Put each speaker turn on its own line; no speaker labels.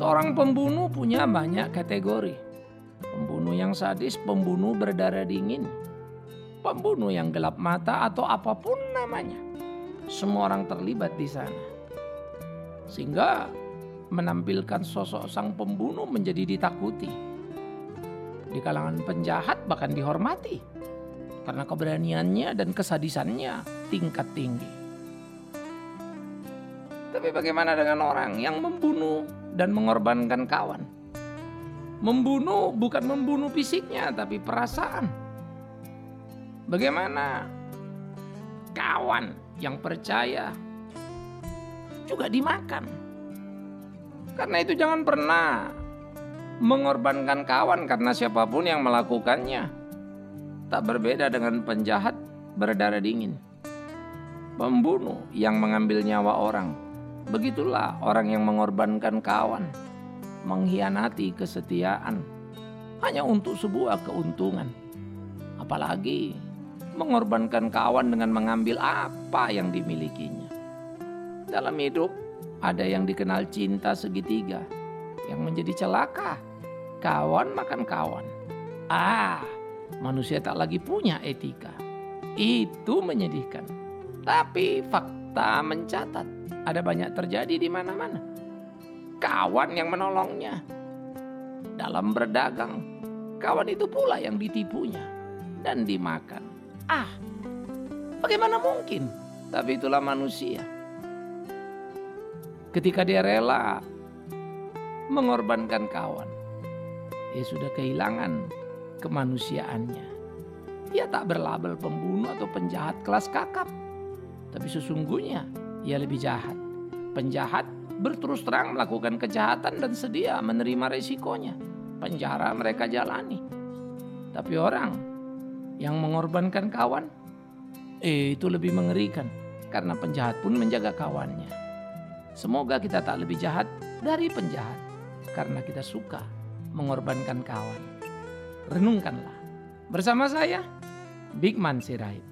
Seorang pembunuh punya banyak kategori. Pembunuh yang sadis, pembunuh berdarah dingin, pembunuh yang gelap mata atau apa pun namanya. Semua orang terlibat di sana. Sehingga menampilkan sosok sang pembunuh menjadi ditakuti. Di kalangan penjahat bahkan dihormati karena keberaniannya dan kesadisannya tingkat tinggi. Tapi bagaimana dengan orang yang membunuh dan mengorbankan kawan? Membunuh bukan membunuh fisiknya, tapi perasaan. Bagaimana kawan yang percaya juga dimakan? Karena itu, jangan pernah mengorbankan kawan karena siapa pun yang melakukannya tak berbeda dengan penjahat berdarah dingin, pembunuh yang mengambil nyawa orang Begitulah orang yang mengorbankan kawan, mengkhianati kesetiaan hanya untuk sebuah keuntungan. Apalagi mengorbankan kawan dengan mengambil apa yang dimilikinya. Dalam hidup ada yang dikenal cinta segitiga yang menjadi celaka. Kawan makan kawan. Ah, manusia tak lagi punya etika. Itu menyedihkan. Tapi fakta mencatat ada banyak terjadi di mana-mana. Kawan yang menolongnya dalam berdagang, kawan itu pula yang ditipunya dan dimakan. Ah, bagaimana mungkin? Tapi itulah manusia. Ketika dia rela mengorbankan kawan, dia sudah kehilangan kemanusiaannya. Dia tak berlabel pembunuh atau penjahat kelas kakap. Tapi sesungguhnya ia lebih jahat. Penjahat berterus terang melakukan kejahatan dan sedia menerima resikonya. Penjara mereka jalani. Tapi orang yang mengorbankan kawan, eh, itu lebih mengerikan karena penjahat pun menjaga kawannya. Semoga kita tak lebih jahat dari penjahat karena kita suka mengorbankan kawan. Renungkanlah bersama saya, Big Man Sirait.